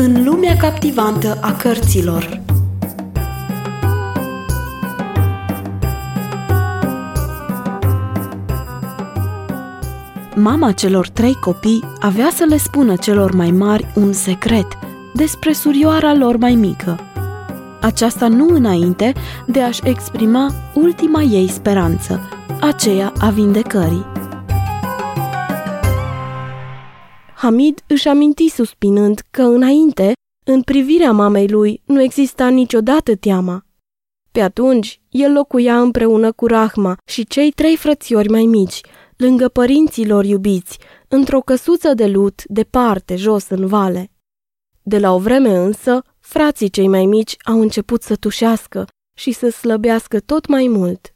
În lumea captivantă a cărților Mama celor trei copii avea să le spună celor mai mari un secret despre surioara lor mai mică. Aceasta nu înainte de a-și exprima ultima ei speranță, aceea a vindecării. Hamid își aminti suspinând că înainte, în privirea mamei lui, nu exista niciodată teama. Pe atunci, el locuia împreună cu Rahma și cei trei frățiori mai mici, lângă părinții lor iubiți, într-o căsuță de lut, departe, jos în vale. De la o vreme însă, frații cei mai mici au început să tușească și să slăbească tot mai mult.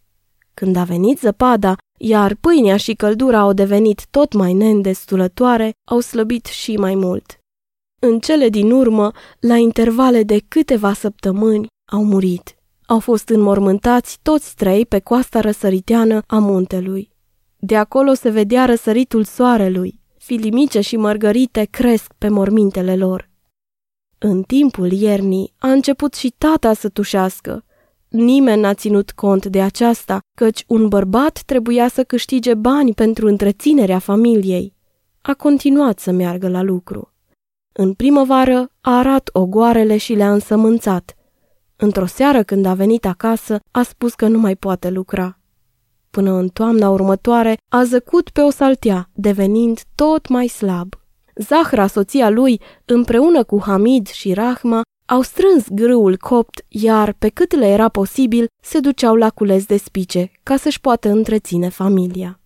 Când a venit zăpada, iar pâinea și căldura au devenit tot mai neîndestulătoare, au slăbit și mai mult. În cele din urmă, la intervale de câteva săptămâni, au murit. Au fost înmormântați toți trei pe coasta răsăriteană a muntelui. De acolo se vedea răsăritul soarelui. Filimice și mărgărite cresc pe mormintele lor. În timpul iernii a început și tata să tușească. Nimeni n-a ținut cont de aceasta, căci un bărbat trebuia să câștige bani pentru întreținerea familiei. A continuat să meargă la lucru. În primăvară a arat ogoarele și le-a însămânțat. Într-o seară când a venit acasă, a spus că nu mai poate lucra. Până în toamna următoare a zăcut pe o saltea, devenind tot mai slab. Zahra, soția lui, împreună cu Hamid și Rahma, au strâns grâul copt, iar, pe cât le era posibil, se duceau la cules de spice, ca să-și poată întreține familia.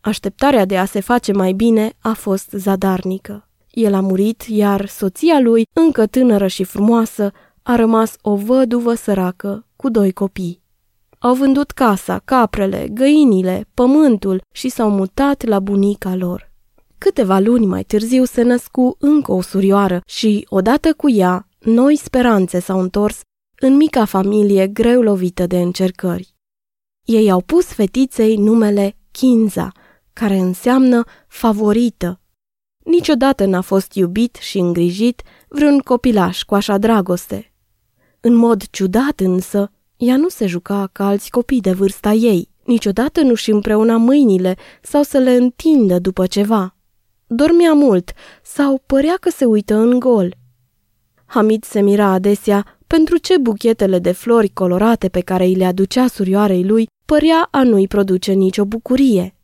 Așteptarea de a se face mai bine a fost zadarnică. El a murit, iar soția lui, încă tânără și frumoasă, a rămas o văduvă săracă cu doi copii. Au vândut casa, caprele, găinile, pământul și s-au mutat la bunica lor. Câteva luni mai târziu se născu încă o surioară și, odată cu ea, noi speranțe s-au întors în mica familie greu lovită de încercări. Ei au pus fetiței numele Kinza, care înseamnă favorită. Niciodată n-a fost iubit și îngrijit vreun copilaș cu așa dragoste. În mod ciudat însă, ea nu se juca ca alți copii de vârsta ei, niciodată nu-și împreuna mâinile sau să le întindă după ceva. Dormea mult sau părea că se uită în gol. Hamid se mira adesea pentru ce buchetele de flori colorate pe care îi le aducea surioarei lui părea a nu-i produce nicio bucurie.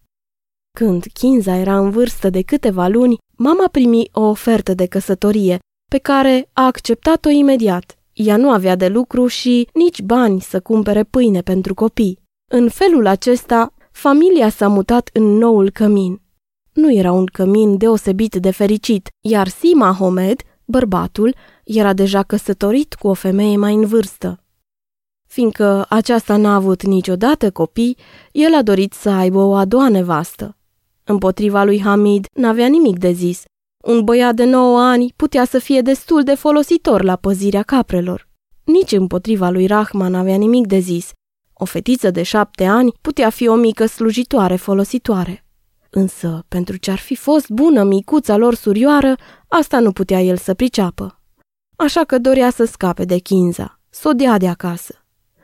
Când Kinza era în vârstă de câteva luni, mama primi o ofertă de căsătorie, pe care a acceptat-o imediat. Ea nu avea de lucru și nici bani să cumpere pâine pentru copii. În felul acesta, familia s-a mutat în noul cămin. Nu era un cămin deosebit de fericit, iar Sima Homed, bărbatul, era deja căsătorit cu o femeie mai în vârstă. Fiindcă aceasta n-a avut niciodată copii, el a dorit să aibă o a doua nevastă. Împotriva lui Hamid n-avea nimic de zis. Un băiat de 9 ani putea să fie destul de folositor la păzirea caprelor. Nici împotriva lui Rahman n-avea nimic de zis. O fetiță de șapte ani putea fi o mică slujitoare folositoare. Însă, pentru ce ar fi fost bună micuța lor surioară, asta nu putea el să priceapă. Așa că dorea să scape de Chinza, să o dea de acasă.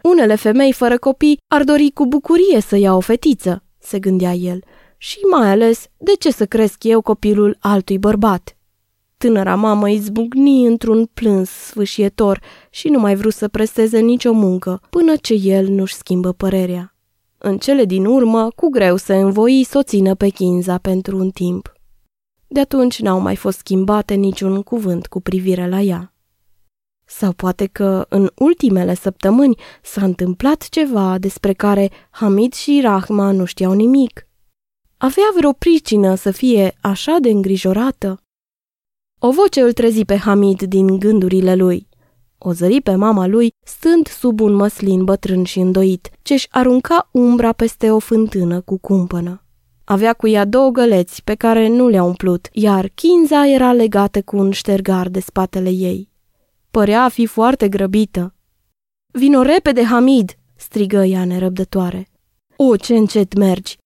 Unele femei fără copii ar dori cu bucurie să ia o fetiță, se gândea el, și mai ales de ce să cresc eu copilul altui bărbat. Tânăra mamă izbucni într-un plâns sfâșietor și nu mai vrut să presteze nicio muncă până ce el nu-și schimbă părerea. În cele din urmă, cu greu se învoi să o țină pe Chinza pentru un timp. De atunci n-au mai fost schimbate niciun cuvânt cu privire la ea. Sau poate că în ultimele săptămâni s-a întâmplat ceva despre care Hamid și Rahma nu știau nimic. Avea vreo pricină să fie așa de îngrijorată? O voce îl trezi pe Hamid din gândurile lui. O zări pe mama lui, stând sub un măslin bătrân și îndoit, ce-și arunca umbra peste o fântână cu cumpănă. Avea cu ea două găleți pe care nu le-a umplut, iar chinza era legată cu un ștergar de spatele ei. Părea a fi foarte grăbită. Vino repede, Hamid!" strigă ea nerăbdătoare. O, ce încet mergi!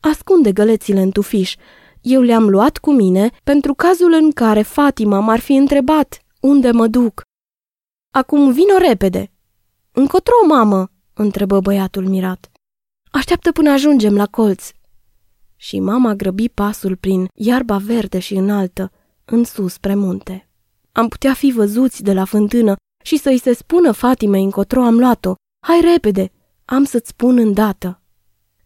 Ascunde gălețile în tufiș. Eu le-am luat cu mine pentru cazul în care Fatima m-ar fi întrebat unde mă duc. Acum vino repede. Încotro, mamă? întrebă băiatul mirat. Așteaptă până ajungem la colț. Și mama grăbi pasul prin iarba verde și înaltă, în sus spre munte. Am putea fi văzuți de la fântână și să-i se spună Fatimei încotro am luat-o. Hai repede, am să-ți spun îndată.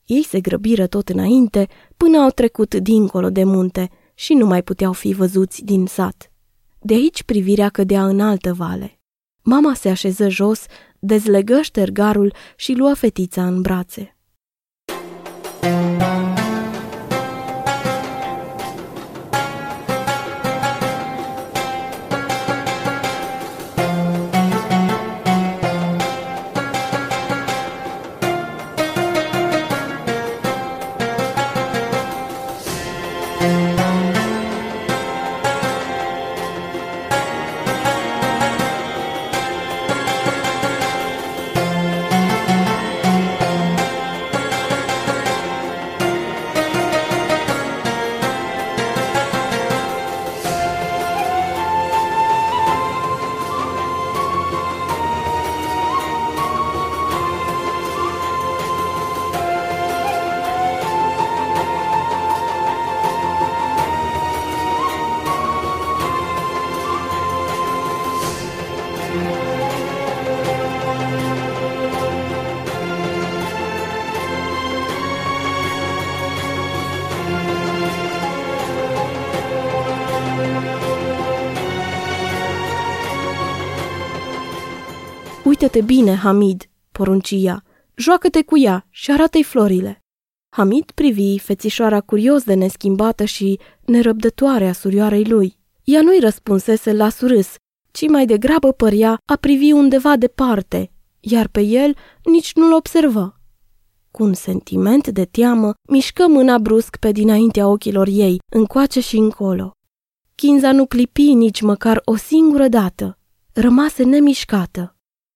Ei se grăbiră tot înainte până au trecut dincolo de munte și nu mai puteau fi văzuți din sat. De aici privirea cădea în altă vale. Mama se așeză jos, dezlegă ștergarul și luă fetița în brațe. Uită-te bine, Hamid, porunci ea. Joacă-te cu ea și arată-i florile. Hamid privi fețișoara curios de neschimbată și nerăbdătoare a surioarei lui. Ea nu-i răspunsese la surâs, ci mai degrabă părea a privi undeva departe, iar pe el nici nu-l observă. Cu un sentiment de teamă, mișcă mâna brusc pe dinaintea ochilor ei, încoace și încolo. Chinza nu clipi nici măcar o singură dată. Rămase nemișcată.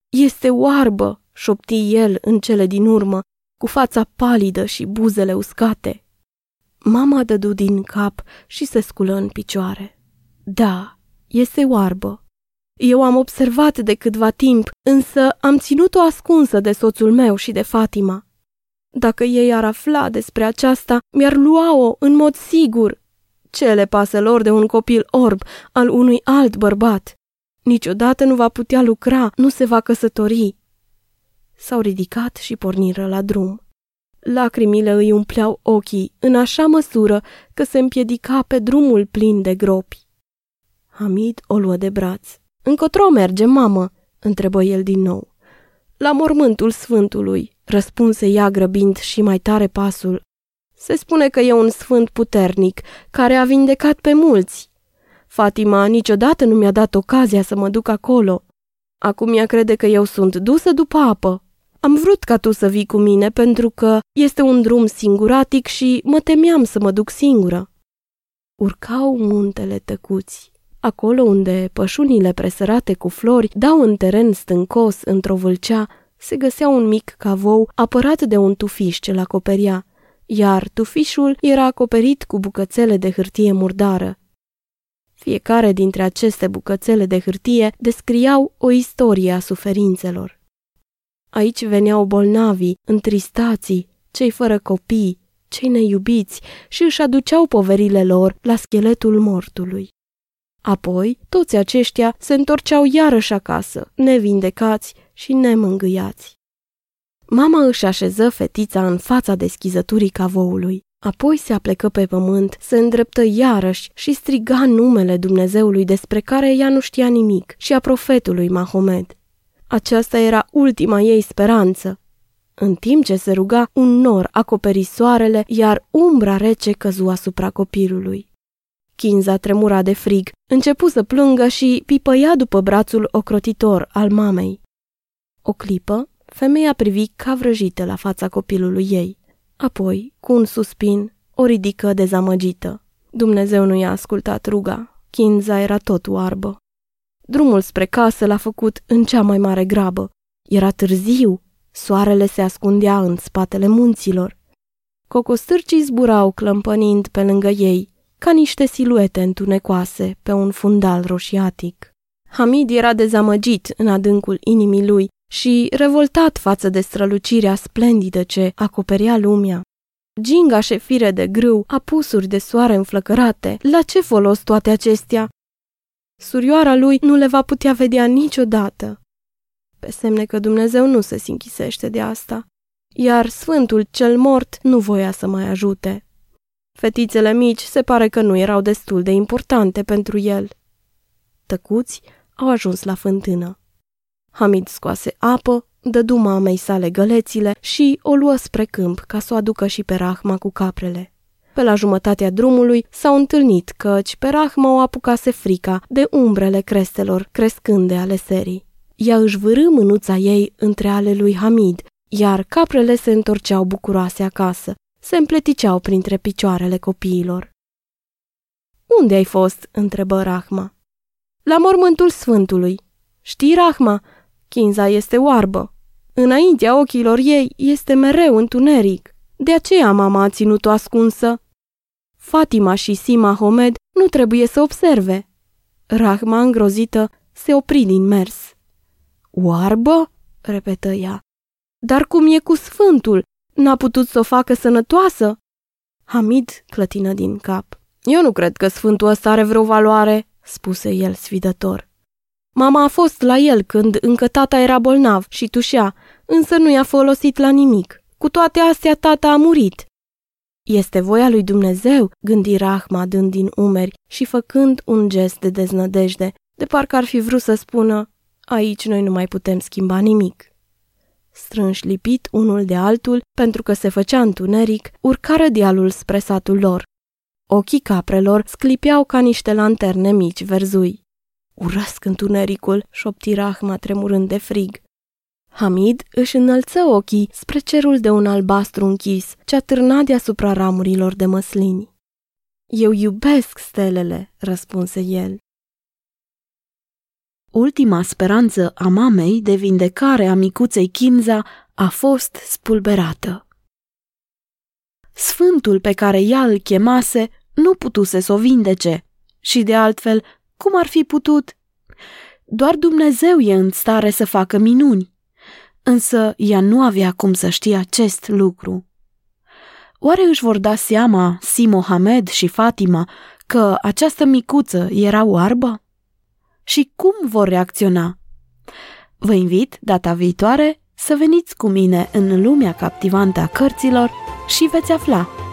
Este oarbă, șopti el în cele din urmă, cu fața palidă și buzele uscate. Mama dădu din cap și se sculă în picioare. Da, este oarbă. Eu am observat de câtva timp, însă am ținut-o ascunsă de soțul meu și de Fatima. Dacă ei ar afla despre aceasta, mi-ar lua-o în mod sigur. Ce le pasă lor de un copil orb al unui alt bărbat? Niciodată nu va putea lucra, nu se va căsători. S-au ridicat și porniră la drum. Lacrimile îi umpleau ochii în așa măsură că se împiedica pe drumul plin de gropi. Hamid o luă de braț. Încotro merge, mamă?" întrebă el din nou. La mormântul sfântului, răspunse ea grăbind și mai tare pasul. Se spune că e un sfânt puternic, care a vindecat pe mulți. Fatima niciodată nu mi-a dat ocazia să mă duc acolo. Acum ea crede că eu sunt dusă după apă. Am vrut ca tu să vii cu mine pentru că este un drum singuratic și mă temeam să mă duc singură. Urcau muntele tăcuți. Acolo unde pășunile presărate cu flori dau în teren stâncos într-o vâlcea, se găsea un mic cavou apărat de un tufiș ce l-acoperia, iar tufișul era acoperit cu bucățele de hârtie murdară. Fiecare dintre aceste bucățele de hârtie descriau o istorie a suferințelor. Aici veneau bolnavii, întristații, cei fără copii, cei neiubiți și își aduceau poverile lor la scheletul mortului. Apoi, toți aceștia se întorceau iarăși acasă, nevindecați și nemângâiați. Mama își așeză fetița în fața deschizăturii cavoului. Apoi se aplecă pe pământ, se îndreptă iarăși și striga numele Dumnezeului despre care ea nu știa nimic și a profetului Mahomed. Aceasta era ultima ei speranță. În timp ce se ruga, un nor acoperi soarele, iar umbra rece căzu asupra copilului. Chinza tremura de frig, începu să plângă și pipăia după brațul ocrotitor al mamei. O clipă, femeia privi ca vrăjită la fața copilului ei. Apoi, cu un suspin, o ridică dezamăgită. Dumnezeu nu i-a ascultat ruga. Chinza era tot oarbă. Drumul spre casă l-a făcut în cea mai mare grabă. Era târziu, soarele se ascundea în spatele munților. Cocostârcii zburau clămpănind pe lângă ei, ca niște siluete întunecoase pe un fundal roșiatic. Hamid era dezamăgit în adâncul inimii lui și revoltat față de strălucirea splendidă ce acoperea lumea. Ginga șefire de grâu, apusuri de soare înflăcărate, la ce folos toate acestea? Surioara lui nu le va putea vedea niciodată. Pe semne că Dumnezeu nu se sinchisește de asta, iar Sfântul cel mort nu voia să mai ajute. Fetițele mici se pare că nu erau destul de importante pentru el. Tăcuți au ajuns la fântână. Hamid scoase apă, dădu mamei sale gălețile și o luă spre câmp ca să o aducă și pe Rahma cu caprele. Pe la jumătatea drumului s-au întâlnit căci pe Rahma o apucase frica de umbrele crestelor crescânde ale serii. Ea își vârâ mânuța ei între ale lui Hamid, iar caprele se întorceau bucuroase acasă, se împleticeau printre picioarele copiilor. Unde ai fost?" întrebă Rahma. La mormântul Sfântului. Știi, Rahma, Chinza este oarbă. Înaintea ochilor ei este mereu întuneric. De aceea mama a ținut-o ascunsă. Fatima și Sima Homed nu trebuie să observe. Rahma, îngrozită, se opri din mers. Oarbă? repetă ea. Dar cum e cu sfântul? N-a putut să o facă sănătoasă? Hamid clătină din cap. Eu nu cred că sfântul ăsta are vreo valoare, spuse el sfidător. Mama a fost la el când încă tata era bolnav și tușea, însă nu i-a folosit la nimic. Cu toate astea, tata a murit. Este voia lui Dumnezeu, gândi Rahma dând din umeri și făcând un gest de deznădejde, de parcă ar fi vrut să spună, aici noi nu mai putem schimba nimic. Strânși lipit unul de altul, pentru că se făcea întuneric, urcară dealul spre satul lor. Ochii caprelor sclipeau ca niște lanterne mici verzui. Urăsc întunericul, șopti Rahma tremurând de frig. Hamid își înălță ochii spre cerul de un albastru închis, ce atârna deasupra ramurilor de măslini. Eu iubesc stelele, răspunse el. Ultima speranță a mamei de vindecare a micuței Kinza a fost spulberată. Sfântul pe care ea îl chemase nu putuse să o vindece și de altfel, cum ar fi putut? Doar Dumnezeu e în stare să facă minuni. Însă ea nu avea cum să știe acest lucru. Oare își vor da seama Si Mohamed și Fatima că această micuță era oarbă? Și cum vor reacționa? Vă invit data viitoare să veniți cu mine în lumea captivantă a cărților și veți afla